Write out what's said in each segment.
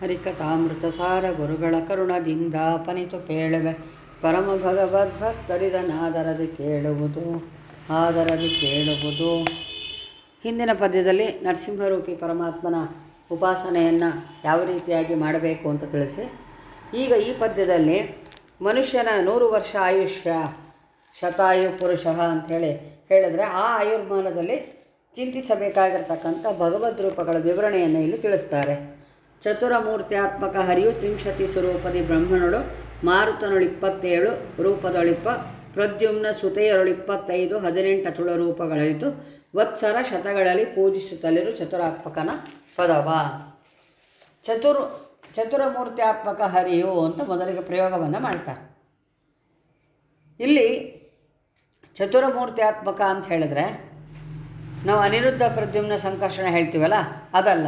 ಹರಿಕಥಾಮೃತ ಸಾರ ಗುರುಗಳ ಕರುಣದಿಂದ ಪನಿತು ಪೇಳುವೆ. ಪರಮ ಭಗವದ್ಭಕ್ತರಿದನಾದರದಿ ಕೇಳುವುದು, ಆದರದಿ ಕೇಳುವುದು. ಹಿಂದಿನ ಪದ್ಯದಲ್ಲಿ ನರಸಿಂಹರೂಪಿ ಪರಮಾತ್ಮನ ಉಪಾಸನೆಯನ್ನು ಯಾವ ರೀತಿಯಾಗಿ ಮಾಡಬೇಕು ಅಂತ ತಿಳಿಸಿ. ಈಗ ಈ ಪದ್ಯದಲ್ಲಿ ಮನುಷ್ಯನ ನೂರು ವರ್ಷ ಆಯುಷ್ಯ, ಶತಾಯು ಪುರುಷ ಅಂಥೇಳಿ ಹೇಳಿದರೆ ಆ ಆಯುರ್ಮಾನದಲ್ಲಿ ಚಿಂತಿಸಬೇಕಾಗಿರ್ತಕ್ಕಂಥ ಭಗವದ್ ರೂಪಗಳ ವಿವರಣೆಯನ್ನು ಇಲ್ಲಿ ತಿಳಿಸ್ತಾರೆ. ಚತುರಮೂರ್ತ್ಯಾತ್ಮಕ ಹರಿಯು ತ್ರಿಂಶತಿ ಸ್ವರೂಪದಿ ಬ್ರಹ್ಮನೊಳು ಮಾರುತನೊಳು ಇಪ್ಪತ್ತೇಳು ರೂಪದೊಳಿಪ್ಪ, ಪ್ರದ್ಯುಮ್ನ ಸುತೆಯರೊಳಿಪ್ಪತ್ತೈದು ಹದಿನೆಂಟು ಅತುಳ ರೂಪಗಳಿತು ವತ್ಸರ ಶತಗಳಲ್ಲಿ ಪೂಜಿಸುತ್ತಲಿರು ಚತುರಾತ್ಮಕನ ಪದವ. ಚತುರ್ ಚತುರಮೂರ್ತ್ಯಾತ್ಮಕ ಹರಿಯು ಅಂತ ಮೊದಲಿಗೆ ಪ್ರಯೋಗವನ್ನು ಮಾಡ್ತಾರೆ. ಇಲ್ಲಿ ಚತುರಮೂರ್ತ್ಯಾತ್ಮಕ ಅಂತ ಹೇಳಿದ್ರೆ, ನಾವು ಅನಿರುದ್ಧ ಪ್ರದ್ಯುಮ್ನ ಸಂಕರ್ಷಣ ಹೇಳ್ತೀವಲ್ಲ, ಅದಲ್ಲ.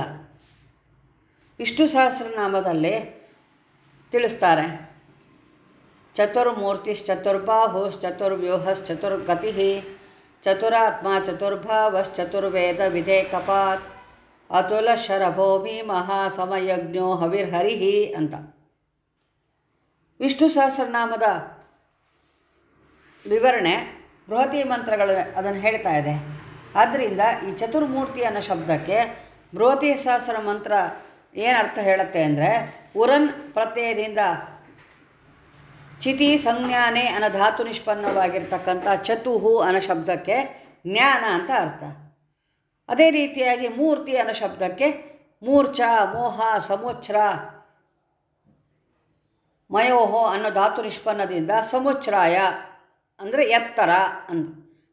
ವಿಷ್ಣು ಸಹಸ್ರನಾಮದಲ್ಲಿ ತಿಳಿಸ್ತಾರೆ. ಚತುರ್ಮೂರ್ತಿಶ್ಚತುರ್ಬಾಹುಶ್ಚತುರ್ವ್ಯೂಹಶ್ಚತುರ್ಗತಿ ಚತುರಾತ್ಮ ಚತುರ್ಭಾವಶ್ಚತುರ್ವೇದ ವಿಧೇಕಪಾತ್ ಅತುಲ ಶರಭೋಮಿ ಮಹಾಸಮಯಜ್ಞೋ ಹವಿರ್ಹರಿಹಿ ಅಂತ. ವಿಷ್ಣು ಸಹಸ್ರನಾಮದ ವಿವರಣೆ ಬೃಹತಿ ಮಂತ್ರಗಳು ಅದನ್ನು ಹೇಳ್ತಾ ಇದೆ. ಆದ್ದರಿಂದ ಈ ಚತುರ್ಮೂರ್ತಿ ಅನ್ನೋ ಶಬ್ದಕ್ಕೆ ಬೃಹತಿ ಸಹಸ್ರ ಮಂತ್ರ ಏನು ಅರ್ಥ ಹೇಳುತ್ತೆ ಅಂದರೆ, ಉರನ್ ಪ್ರತ್ಯಯದಿಂದ ಚಿತಿ ಸಂಜ್ಞಾನೆ ಅನ್ನೋ ಧಾತು ನಿಷ್ಪನ್ನವಾಗಿರ್ತಕ್ಕಂಥ ಚತುಹು ಅನ್ನೋ ಶಬ್ದಕ್ಕೆ ಜ್ಞಾನ ಅಂತ ಅರ್ಥ. ಅದೇ ರೀತಿಯಾಗಿ ಮೂರ್ತಿ ಅನ್ನೋ ಶಬ್ದಕ್ಕೆ ಮೂರ್ಛ, ಮೋಹ ಸಮುಚ್ರ ಮಯೋಹೋ ಅನ್ನೋ ಧಾತು ನಿಷ್ಪನ್ನದಿಂದ ಸಮುಚ್ರಾಯ ಅಂದರೆ ಎತ್ತರ ಅಂತ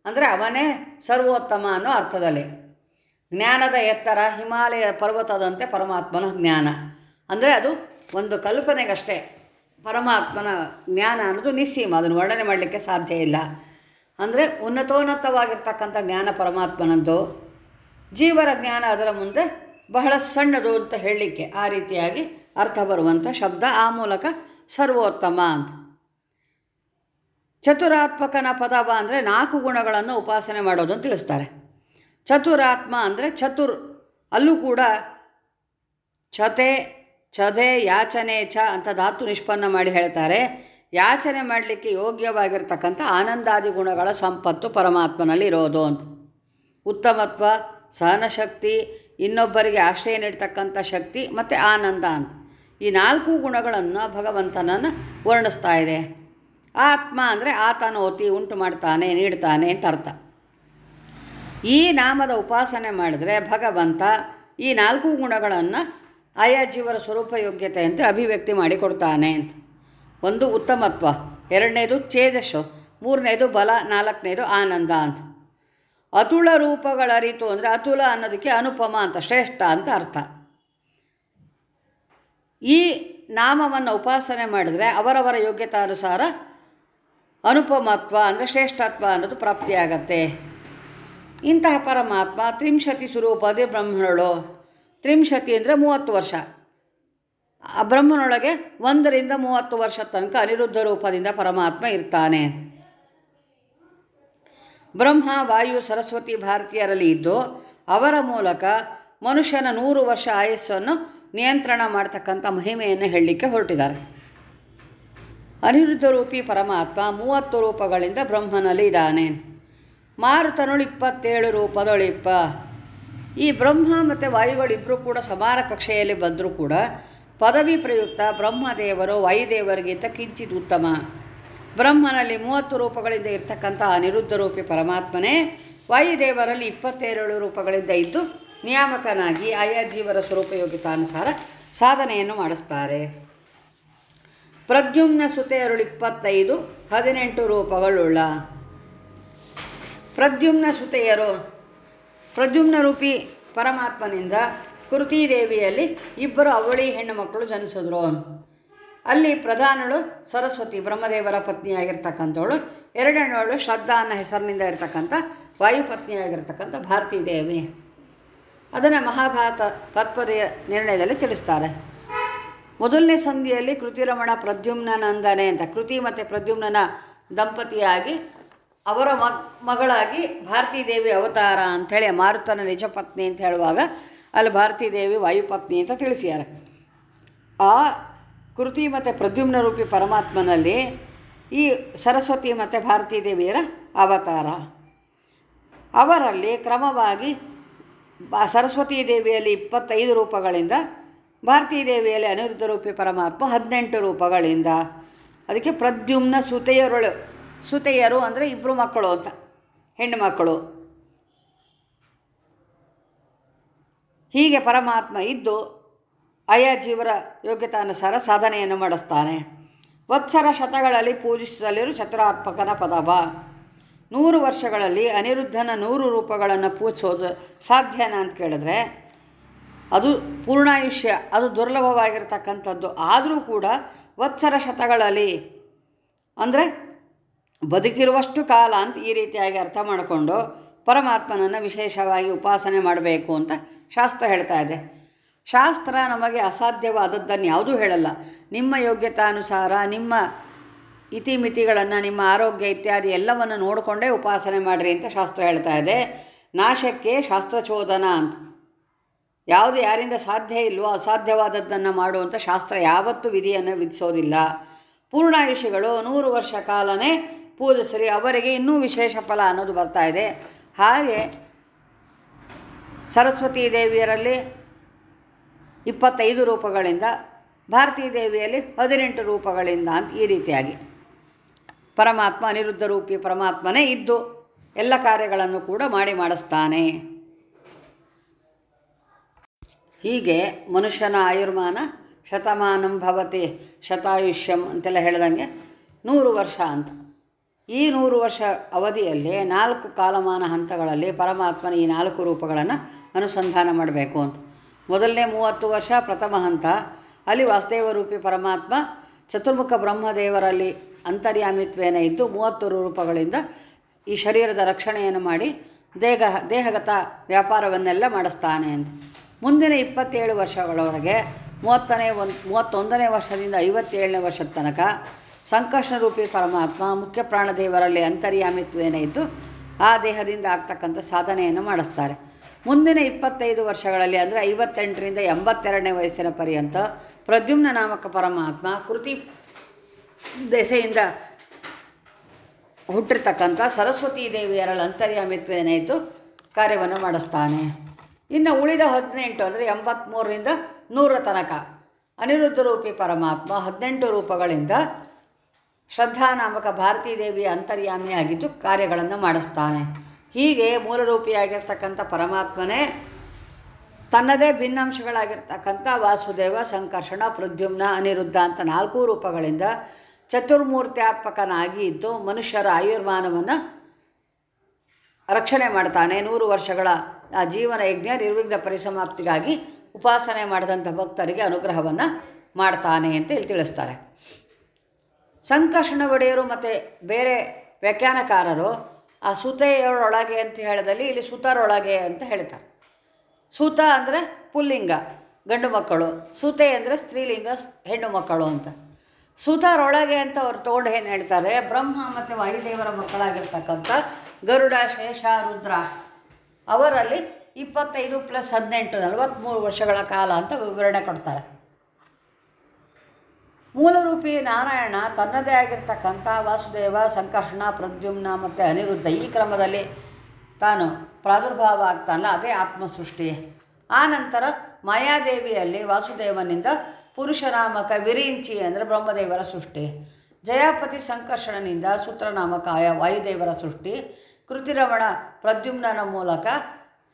ಅಂದರೆ ಅವನೇ ಸರ್ವೋತ್ತಮ ಅನ್ನೋ ಅರ್ಥದಲ್ಲಿ. ಜ್ಞಾನದ ಎತ್ತರ ಹಿಮಾಲಯ ಪರ್ವತದಂತೆ ಪರಮಾತ್ಮನ ಜ್ಞಾನ. ಅಂದರೆ ಅದು ಒಂದು ಕಲ್ಪನೆಗಷ್ಟೇ. ಪರಮಾತ್ಮನ ಜ್ಞಾನ ಅನ್ನೋದು ನಿಸ್ಸೀಮ, ಅದನ್ನು ವರ್ಣನೆ ಮಾಡಲಿಕ್ಕೆ ಸಾಧ್ಯ ಇಲ್ಲ. ಅಂದರೆ ಉನ್ನತೋನ್ನತವಾಗಿರ್ತಕ್ಕಂಥ ಜ್ಞಾನ ಪರಮಾತ್ಮನದ್ದು. ಜೀವರ ಜ್ಞಾನ ಅದರ ಮುಂದೆ ಬಹಳ ಸಣ್ಣದು ಅಂತ ಹೇಳಲಿಕ್ಕೆ ಆ ರೀತಿಯಾಗಿ ಅರ್ಥ ಬರುವಂಥ ಶಬ್ದ ಆ ಮೂಲಕ ಸರ್ವೋತ್ತಮ ಅಂತ. ಚತುರಾತ್ಮಕನ ಪದವ ಅಂದರೆ ನಾಲ್ಕು ಗುಣಗಳನ್ನು ಉಪಾಸನೆ ಮಾಡೋದು ಅಂತ ತಿಳಿಸ್ತಾರೆ. ಚತುರಾತ್ಮ ಅಂದರೆ ಚತುರ್. ಅಲ್ಲೂ ಕೂಡ ಚತೆ ಚದೆ ಯಾಚನೆ, ಛ ಅಂತ ಧಾತು ನಿಷ್ಪನ್ನ ಮಾಡಿ ಹೇಳ್ತಾರೆ. ಯಾಚನೆ ಮಾಡಲಿಕ್ಕೆ ಯೋಗ್ಯವಾಗಿರ್ತಕ್ಕಂಥ ಆನಂದಾದಿ ಗುಣಗಳ ಸಂಪತ್ತು ಪರಮಾತ್ಮನಲ್ಲಿ ಇರೋದು ಅಂತ. ಉತ್ತಮತ್ವ, ಸಹನಶಕ್ತಿ, ಇನ್ನೊಬ್ಬರಿಗೆ ಆಶ್ರಯ ನೀಡ್ತಕ್ಕಂಥ ಶಕ್ತಿ ಮತ್ತು ಆನಂದ ಅಂತ. ಈ ನಾಲ್ಕು ಗುಣಗಳನ್ನು ಭಗವಂತನನ್ನು ವರ್ಣಿಸ್ತಾ ಇದೆ. ಆತ್ಮ ಅಂದರೆ ಆತನೋತಿ, ಉಂಟು ಮಾಡ್ತಾನೆ, ನೀಡ್ತಾನೆ ಅಂತ ಅರ್ಥ. ಈ ನಾಮದ ಉಪಾಸನೆ ಮಾಡಿದರೆ ಭಗವಂತ ಈ ನಾಲ್ಕು ಗುಣಗಳನ್ನು ಆಯಾ ಜೀವರ ಸ್ವರೂಪ ಯೋಗ್ಯತೆಯಂತೆ ಅಭಿವ್ಯಕ್ತಿ ಮಾಡಿಕೊಡ್ತಾನೆ ಅಂತ. ಒಂದು ಉತ್ತಮತ್ವ, ಎರಡನೇದು ಚೇಜಸ್ಸು ಮೂರನೇದು ಬಲ, ನಾಲ್ಕನೇದು ಆನಂದ ಅಂತ. ಅತುಳ ರೂಪಗಳರಿತು ಅಂದರೆ ಅತುಲ ಅನ್ನೋದಕ್ಕೆ ಅನುಪಮ ಅಂತ, ಶ್ರೇಷ್ಠ ಅಂತ ಅರ್ಥ. ಈ ನಾಮವನ್ನು ಉಪಾಸನೆ ಮಾಡಿದರೆ ಅವರವರ ಯೋಗ್ಯತಾನುಸಾರ ಅನುಪಮತ್ವ ಅಂದರೆ ಶ್ರೇಷ್ಠತ್ವ ಅನ್ನೋದು ಪ್ರಾಪ್ತಿಯಾಗತ್ತೆ. ಇಂತಹ ಪರಮಾತ್ಮ ತ್ರಿಂಶತಿ ಸ್ವರೂಪದೇ ಬ್ರಹ್ಮನಳು. ತ್ರಿಂಶತಿ ಅಂದರೆ ಮೂವತ್ತು ವರ್ಷ. ಆ ಬ್ರಹ್ಮನೊಳಗೆ ಒಂದರಿಂದ ಮೂವತ್ತು ವರ್ಷ ತನಕ ಅನಿರುದ್ಧ ರೂಪದಿಂದ ಪರಮಾತ್ಮ ಇರ್ತಾನೆ. ಬ್ರಹ್ಮ, ವಾಯು, ಸರಸ್ವತಿ ಭಾರತೀಯರಲ್ಲಿ ಇದ್ದು ಅವರ ಮೂಲಕ ಮನುಷ್ಯನ ನೂರು ವರ್ಷ ಆಯಸ್ಸನ್ನು ನಿಯಂತ್ರಣ ಮಾಡ್ತಕ್ಕಂಥ ಮಹಿಮೆಯನ್ನು ಹೇಳಲಿಕ್ಕೆ ಹೊರಟಿದ್ದಾರೆ. ಅನಿರುದ್ಧ ರೂಪಿ ಪರಮಾತ್ಮ ಮೂವತ್ತು ರೂಪಗಳಿಂದ ಬ್ರಹ್ಮನಲ್ಲಿ ಇದ್ದಾನೆ ಮಾರುತನುಳು ಇಪ್ಪತ್ತೇಳು ರೂಪದೊಳಿಪ್ಪ ಈ ಬ್ರಹ್ಮ ಮತ್ತು ವಾಯುಗಳಿಬ್ಬರೂ ಕೂಡ ಸಮಾನ ಕಕ್ಷೆಯಲ್ಲಿ ಬಂದರೂ ಕೂಡ ಪದವಿ ಪ್ರಯುಕ್ತ ಬ್ರಹ್ಮದೇವರು ವಾಯುದೇವರಿಗಿಂತ ಕಿಂಚಿತ್ ಉತ್ತಮ. ಬ್ರಹ್ಮನಲ್ಲಿ ಮೂವತ್ತು ರೂಪಗಳಿಂದ ಇರ್ತಕ್ಕಂಥ ಅನಿರುದ್ಧ ರೂಪಿ ಪರಮಾತ್ಮನೇ ವಾಯುದೇವರಲ್ಲಿ ಇಪ್ಪತ್ತೇಳು ರೂಪಗಳಿಂದ ಇದ್ದು ನಿಯಾಮಕನಾಗಿ ಆಯಾ ಜೀವರ ಸ್ವರೂಪಯೋಗಿತಾನುಸಾರ ಸಾಧನೆಯನ್ನು ಮಾಡಿಸ್ತಾರೆ. ಪ್ರದ್ಯುಮ್ನ ಸುತೆಯರುಳು ಇಪ್ಪತ್ತೈದು ಹದಿನೆಂಟು ರೂಪಗಳುಳ್ಳ. ಪ್ರದ್ಯುಮ್ನ ಸುತೆಯರು ಪ್ರದ್ಯುಮ್ನ ರೂಪಿ ಪರಮಾತ್ಮನಿಂದ ಕೃತಿದೇವಿಯಲ್ಲಿ ಇಬ್ಬರು ಅವಳಿ ಹೆಣ್ಣು ಮಕ್ಕಳು ಜನಿಸಿದ್ರು. ಅಲ್ಲಿ ಪ್ರಧಾನಳು ಸರಸ್ವತಿ ಬ್ರಹ್ಮದೇವರ ಪತ್ನಿಯಾಗಿರ್ತಕ್ಕಂಥವಳು, ಎರಡನೇವಳು ಶ್ರದ್ಧಾ ಅನ್ನೋ ಹೆಸರಿನಿಂದ ಇರತಕ್ಕಂಥ ವಾಯುಪತ್ನಿಯಾಗಿರ್ತಕ್ಕಂಥ ಭಾರತೀ ದೇವಿ ಅದನ್ನು ಮಹಾಭಾರತ ತತ್ಪದ ನಿರ್ಣಯದಲ್ಲಿ ತಿಳಿಸ್ತಾರೆ. ಮೊದಲನೇ ಸಂಧಿಯಲ್ಲಿ ಕೃತಿರಮಣ ಪ್ರದ್ಯುಮ್ನನಂದನೆ ಅಂತ, ಕೃತಿ ಮತ್ತು ಪ್ರದ್ಯುಮ್ನನ ದಂಪತಿಯಾಗಿ ಅವರ ಮಗ್, ಮಗಳಾಗಿ ಭಾರತೀ ದೇವಿ ಅವತಾರ ಅಂಥೇಳಿ ಮಾರುತನ ನಿಜ ಪತ್ನಿ ಅಂತ ಹೇಳುವಾಗ ಅಲ್ಲಿ ಭಾರತೀ ದೇವಿ ವಾಯುಪತ್ನಿ ಅಂತ ತಿಳಿಸಿದ್ದಾರೆ. ಆ ಕೃತಿ ಮತ್ತು ಪ್ರದ್ಯುಮ್ನ ರೂಪಿ ಪರಮಾತ್ಮನಲ್ಲಿ ಈ ಸರಸ್ವತಿ ಮತ್ತು ಭಾರತೀ ದೇವಿಯರ ಅವತಾರ. ಅವರಲ್ಲಿ ಕ್ರಮವಾಗಿ ಸರಸ್ವತೀ ದೇವಿಯಲ್ಲಿ ಇಪ್ಪತ್ತೈದು ರೂಪಗಳಿಂದ ಭಾರತೀ ದೇವಿಯಲ್ಲಿ ಅನಿರುದ್ಧ ರೂಪಿ ಪರಮಾತ್ಮ ಹದಿನೆಂಟು ರೂಪಗಳಿಂದ. ಅದಕ್ಕೆ ಪ್ರದ್ಯುಮ್ನ ಸುತೆಯರುಳು ಸುತೆಯರು ಅಂದರೆ ಇಬ್ಬರು ಮಕ್ಕಳು ಅಂತ, ಹೆಣ್ಣು ಮಕ್ಕಳು. ಹೀಗೆ ಪರಮಾತ್ಮ ಇದ್ದು ಆಯಾ ಜೀವರ ಯೋಗ್ಯತಾನುಸಾರ ಸಾಧನೆಯನ್ನು ಮಾಡಿಸ್ತಾನೆ. ವತ್ಸರ ಶತಗಳಲ್ಲಿ ಪೂಜಿಸಲಿರು ಚತುರಾತ್ಮಕನ ಪದವ. ನೂರು ವರ್ಷಗಳಲ್ಲಿ ಅನಿರುದ್ಧನ ನೂರು ರೂಪಗಳನ್ನು ಪೂಜಿಸೋದು ಸಾಧ್ಯನಾ ಅಂತ ಕೇಳಿದ್ರೆ, ಅದು ಪೂರ್ಣಾಯುಷ್ಯ, ಅದು ದುರ್ಲಭವಾಗಿರ್ತಕ್ಕಂಥದ್ದು. ಆದರೂ ಕೂಡ ವತ್ಸರ ಶತಗಳಲ್ಲಿ ಅಂದರೆ ಬದುಕಿರುವಷ್ಟು ಕಾಲ ಅಂತ ಈ ರೀತಿಯಾಗಿ ಅರ್ಥ ಮಾಡಿಕೊಂಡು ಪರಮಾತ್ಮನನ್ನು ವಿಶೇಷವಾಗಿ ಉಪಾಸನೆ ಮಾಡಬೇಕು ಅಂತ ಶಾಸ್ತ್ರ ಹೇಳ್ತಾ ಇದೆ. ಶಾಸ್ತ್ರ ನಮಗೆ ಅಸಾಧ್ಯವಾದದ್ದನ್ನು ಯಾವುದೂ ಹೇಳಲ್ಲ. ನಿಮ್ಮ ಯೋಗ್ಯತಾನುಸಾರ, ನಿಮ್ಮ ಇತಿಮಿತಿಗಳನ್ನು, ನಿಮ್ಮ ಆರೋಗ್ಯ ಇತ್ಯಾದಿ ಎಲ್ಲವನ್ನು ನೋಡಿಕೊಂಡೇ ಉಪಾಸನೆ ಮಾಡಿರಿ ಅಂತ ಶಾಸ್ತ್ರ ಹೇಳ್ತಾ ಇದೆ. ನಾಶಕ್ಕೆ ಶಾಸ್ತ್ರಚೋದನ ಅಂತ. ಯಾವುದು ಯಾರಿಂದ ಸಾಧ್ಯ ಇಲ್ಲವೋ ಅಸಾಧ್ಯವಾದದ್ದನ್ನು ಮಾಡುವಂಥ ಶಾಸ್ತ್ರ ಯಾವತ್ತೂ ವಿಧಿಯನ್ನು ವಿಧಿಸೋದಿಲ್ಲ. ಪೂರ್ಣಾಯುಷಿಗಳು ನೂರು ವರ್ಷ ಕಾಲನೇ ಪೂಜಿಸ್ರಿ ಅವರಿಗೆ ಇನ್ನೂ ವಿಶೇಷ ಫಲ ಅನ್ನೋದು ಬರ್ತಾ ಇದೆ. ಹಾಗೆ ಸರಸ್ವತಿ ದೇವಿಯರಲ್ಲಿ ಇಪ್ಪತ್ತೈದು ರೂಪಗಳಿಂದ, ಭಾರತೀ ದೇವಿಯಲ್ಲಿ ಹದಿನೆಂಟು ರೂಪಗಳಿಂದ ಅಂತ ಈ ರೀತಿಯಾಗಿ. ಪರಮಾತ್ಮ ಅನಿರುದ್ಧ ರೂಪಿ ಪರಮಾತ್ಮನೇ ಇದ್ದು, ಎಲ್ಲ ಕಾರ್ಯಗಳನ್ನು ಕೂಡ ಮಾಡಿ ಮಾಡಿಸ್ತಾನೆ. ಹೀಗೆ ಮನುಷ್ಯನ ಆಯುರ್ಮಾನ ಶತಮಾನಂ ಭವತಿ, ಶತಾಯುಷ್ಯಂ ಅಂತೆಲ್ಲ ಹೇಳ್ದಂಗೆ ನೂರು ವರ್ಷ ಅಂತ. ಈ ನೂರು ವರ್ಷ ಅವಧಿಯಲ್ಲಿ ನಾಲ್ಕು ಕಾಲಮಾನ ಹಂತಗಳಲ್ಲಿ ಪರಮಾತ್ಮನ ಈ ನಾಲ್ಕು ರೂಪಗಳನ್ನು ಅನುಸಂಧಾನ ಮಾಡಬೇಕು ಅಂತ. ಮೊದಲನೇ ಮೂವತ್ತು ವರ್ಷ ಪ್ರಥಮ ಹಂತ, ಅಲ್ಲಿ ವಾಸುದೇವ ರೂಪಿ ಪರಮಾತ್ಮ ಚತುರ್ಮುಖ ಬ್ರಹ್ಮದೇವರಲ್ಲಿ ಅಂತರ್ಯಾಮಿತ್ವೇನ ಇದ್ದು ಮೂವತ್ತು ರೂಪಗಳಿಂದ ಈ ಶರೀರದ ರಕ್ಷಣೆಯನ್ನು ಮಾಡಿ ದೇಹ, ದೇಹಗತ ವ್ಯಾಪಾರವನ್ನೆಲ್ಲ ಮಾಡಿಸ್ತಾನೆ ಅಂತ. ಮುಂದಿನ ಇಪ್ಪತ್ತೇಳು ವರ್ಷಗಳವರೆಗೆ ಮೂವತ್ತನೇ ಒಂದು, ಮೂವತ್ತೊಂದನೇ ವರ್ಷದಿಂದ ಐವತ್ತೇಳನೇ ವರ್ಷದ ತನಕ ಸಂಕರ್ಷಣ ರೂಪಿ ಪರಮಾತ್ಮ ಮುಖ್ಯ ಪ್ರಾಣದೇವರಲ್ಲಿ ಅಂತರ್ಯಾಮಿತ್ವೇನ ಇದ್ದು, ಆ ದೇಹದಿಂದ ಆಗ್ತಕ್ಕಂಥ ಸಾಧನೆಯನ್ನು ಮಾಡಿಸ್ತಾರೆ. ಮುಂದಿನ ಇಪ್ಪತ್ತೈದು ವರ್ಷಗಳಲ್ಲಿ ಅಂದರೆ ಐವತ್ತೆಂಟರಿಂದ ಎಂಬತ್ತೆರಡನೇ ವಯಸ್ಸಿನ ಪರ್ಯಂತ ಪ್ರದ್ಯುಮ್ನ ನಾಮಕ ಪರಮಾತ್ಮ ಕೃತಿ ದೆಸೆಯಿಂದ ಹುಟ್ಟಿರ್ತಕ್ಕಂಥ ಸರಸ್ವತೀ ದೇವಿಯರಲ್ಲಿ ಅಂತರ್ಯಾಮಿತ್ವೇನೇ ಇದ್ದು ಕಾರ್ಯವನ್ನು ಮಾಡಿಸ್ತಾನೆ. ಇನ್ನು ಉಳಿದ ಹದಿನೆಂಟು ಅಂದರೆ ಎಂಬತ್ತ್ಮೂರರಿಂದ ನೂರ ತನಕ ಅನಿರುದ್ಧ ರೂಪಿ ಪರಮಾತ್ಮ ಹದಿನೆಂಟು ರೂಪಗಳಿಂದ ಶ್ರದ್ಧಾ ನಾಮಕ ಭಾರತೀ ದೇವಿಯ ಅಂತರ್ಯಾಮಿಯಾಗಿದ್ದು ಕಾರ್ಯಗಳನ್ನು ಮಾಡಿಸ್ತಾನೆ. ಹೀಗೆ ಮೂಲರೂಪಿಯಾಗಿರ್ತಕ್ಕಂಥ ಪರಮಾತ್ಮನೇ ತನ್ನದೇ ಭಿನ್ನಾಂಶಗಳಾಗಿರ್ತಕ್ಕಂಥ ವಾಸುದೇವ, ಸಂಕರ್ಷಣ, ಪ್ರದ್ಯುಮ್ನ, ಅನಿರುದ್ಧ ಅಂತ ನಾಲ್ಕು ರೂಪಗಳಿಂದ ಚತುರ್ಮೂರ್ತ್ಯಾತ್ಮಕನಾಗಿ ಇದ್ದು ಮನುಷ್ಯರ ಆಯುರ್ಮಾನವನ್ನು ರಕ್ಷಣೆ ಮಾಡ್ತಾನೆ. ನೂರು ವರ್ಷಗಳ ಜೀವನ ಯಜ್ಞ ನಿರ್ವಿಘ್ನ ಪರಿಸಮಾಪ್ತಿಗಾಗಿ ಉಪಾಸನೆ ಮಾಡಿದಂಥ ಭಕ್ತರಿಗೆ ಅನುಗ್ರಹವನ್ನು ಮಾಡ್ತಾನೆ ಅಂತ ಇಲ್ಲಿ ತಿಳಿಸ್ತಾರೆ. ಸಂಕರ್ಷಣ ಒಡೆಯರು ಮತ್ತು ಬೇರೆ ವ್ಯಾಖ್ಯಾನಕಾರರು ಆ ಸುತೆಯರೊಳಗೆ ಅಂತ ಹೇಳಿದಲ್ಲಿ ಇಲ್ಲಿ ಸುತರೊಳಗೆ ಅಂತ ಹೇಳ್ತಾರೆ. ಸೂತ ಅಂದರೆ ಪುಲ್ಲಿಂಗ, ಗಂಡು ಮಕ್ಕಳು. ಸೂತೆ ಅಂದರೆ ಸ್ತ್ರೀಲಿಂಗ, ಹೆಣ್ಣು ಮಕ್ಕಳು ಅಂತ. ಸೂತರೊಳಗೆ ಅಂತ ಅವ್ರು ತೊಗೊಂಡು ಏನು ಹೇಳ್ತಾರೆ? ಬ್ರಹ್ಮ ಮತ್ತು ವಾಯುದೇವರ ಮಕ್ಕಳಾಗಿರ್ತಕ್ಕಂಥ ಗರುಡ, ಶೇಷ, ರುದ್ರ. ಅವರಲ್ಲಿ ಇಪ್ಪತ್ತೈದು ಪ್ಲಸ್ ಹದಿನೆಂಟು ನಲವತ್ತ್ಮೂರು ವರ್ಷಗಳ ಕಾಲ ಅಂತ ವಿವರಣೆ ಕೊಡ್ತಾರೆ. ಮೂಲರೂಪಿ ನಾರಾಯಣ ತನ್ನದೇ ಆಗಿರ್ತಕ್ಕಂಥ ವಾಸುದೇವ, ಸಂಕರ್ಷಣ, ಪ್ರದ್ಯುಮ್ನ ಮತ್ತು ಅನಿರುದ್ಧ ಈ ಕ್ರಮದಲ್ಲಿ ತಾನು ಪ್ರಾದುರ್ಭಾವ ಆಗ್ತಾನಲ್ಲ ಅದೇ ಆತ್ಮಸೃಷ್ಟಿ. ಆ ನಂತರ ಮಾಯಾದೇವಿಯಲ್ಲಿ ವಾಸುದೇವನಿಂದ ಪುರುಷನಾಮಕ ವಿರಿಂಚಿ ಅಂದರೆ ಬ್ರಹ್ಮದೇವರ ಸೃಷ್ಟಿ, ಜಯಾಪತಿ ಸಂಕರ್ಷಣನಿಂದ ಸೂತ್ರನಾಮಕ ಆಯ ವಾಯುದೇವರ ಸೃಷ್ಟಿ, ಕೃತಿರಮಣ ಪ್ರದ್ಯುಮ್ನನ ಮೂಲಕ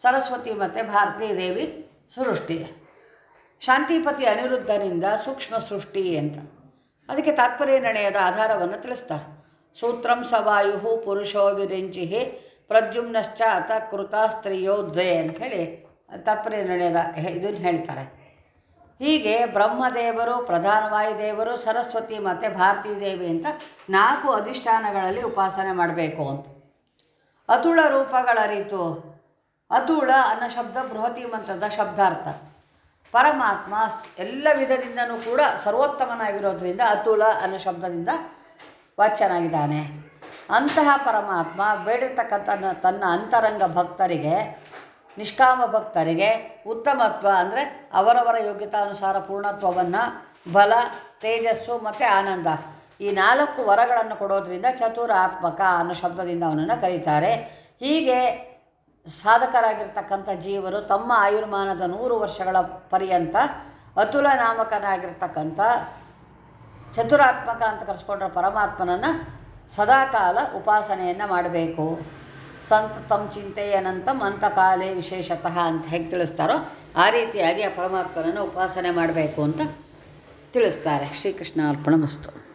ಸರಸ್ವತಿ ಮತ್ತು ಭಾರತೀ ದೇವಿ ಸೃಷ್ಟಿ. ಶಾಂತಿಪತಿ ಅನಿರುದ್ಧನಿಂದ ಸೂಕ್ಷ್ಮ ಸೃಷ್ಟಿ ಅಂತ. ಅದಕ್ಕೆ ತಾತ್ಪರ್ಯ ನಿರ್ಣಯದ ಆಧಾರವನ್ನು ತಿಳಿಸ್ತಾರೆ. ಸೂತ್ರಂ ಸವಾಯು ಪುರುಷೋ ವಿರಿಂಚಿ ಪ್ರದ್ಯುಮ್ನಶ್ಚ ಅತ ಕೃತ ಸ್ತ್ರೀಯೋ ದ್ವೇ ಹೇಳಿ ತಾತ್ಪರ್ಯ ನಿರ್ಣಯದ ಇದನ್ನು ಹೇಳ್ತಾರೆ. ಹೀಗೆ ಬ್ರಹ್ಮದೇವರು ಪ್ರಧಾನವಾಯುದೇವರು ಸರಸ್ವತಿ ಮತ್ತು ಭಾರತೀ ದೇವಿ ಅಂತ ನಾಲ್ಕು ಅಧಿಷ್ಠಾನಗಳಲ್ಲಿ ಉಪಾಸನೆ ಮಾಡಬೇಕು ಅಂತ. ಅತುಳ ರೂಪಗಳರಿತು. ಅತುಳ ಅನ್ನೋ ಶಬ್ದ ಬೃಹತಿ ಮಂತ್ರದ ಶಬ್ದಾರ್ಥ. ಪರಮಾತ್ಮ ಎಲ್ಲ ವಿಧದಿಂದನೂ ಕೂಡ ಸರ್ವೋತ್ತಮನಾಗಿರೋದ್ರಿಂದ ಅತುಲ ಅನ್ನೋ ಶಬ್ದದಿಂದ ವಾಚ್ಯನಾಗಿದ್ದಾನೆ. ಅಂತಹ ಪರಮಾತ್ಮ ಬೇಡಿರ್ತಕ್ಕಂಥ ತನ್ನ ಅಂತರಂಗ ಭಕ್ತರಿಗೆ, ನಿಷ್ಕಾಮ ಭಕ್ತರಿಗೆ ಉತ್ತಮತ್ವ ಅಂದರೆ ಅವರವರ ಯೋಗ್ಯತಾನುಸಾರ ಪೂರ್ಣತ್ವವನ್ನು, ಬಲ, ತೇಜಸ್ಸು ಮತ್ತು ಆನಂದ ಈ ನಾಲ್ಕು ವರಗಳನ್ನು ಕೊಡೋದ್ರಿಂದ ಚತುರಾತ್ಮಕ ಅನ್ನೋ ಶಬ್ದದಿಂದ ಅವನನ್ನು ಕರೀತಾರೆ. ಹೀಗೆ ಸಾಧಕರಾಗಿರ್ತಕ್ಕಂಥ ಜೀವರು ತಮ್ಮ ಆಯುರ್ಮಾನದ ನೂರು ವರ್ಷಗಳ ಪರ್ಯಂತ ಅತುಲ ನಾಮಕನಾಗಿರ್ತಕ್ಕಂಥ ಚತುರಾತ್ಮಕ ಅಂತ ಕರೆಸ್ಕೊಂಡ್ರೆ ಪರಮಾತ್ಮನನ್ನು ಸದಾಕಾಲ ಉಪಾಸನೆಯನ್ನು ಮಾಡಬೇಕು. ಸಂತ ತಮ್ಮ ಚಿಂತೆಯನಂತಂ ಅಂತಕಾಲೇ ವಿಶೇಷತಃ ಅಂತ ಹೇಗೆ ತಿಳಿಸ್ತಾರೋ ಆ ರೀತಿಯಾಗಿ ಆ ಪರಮಾತ್ಮನನ್ನು ಉಪಾಸನೆ ಮಾಡಬೇಕು ಅಂತ ತಿಳಿಸ್ತಾರೆ. ಶ್ರೀಕೃಷ್ಣ ಅರ್ಪಣ ಮಸ್ತು.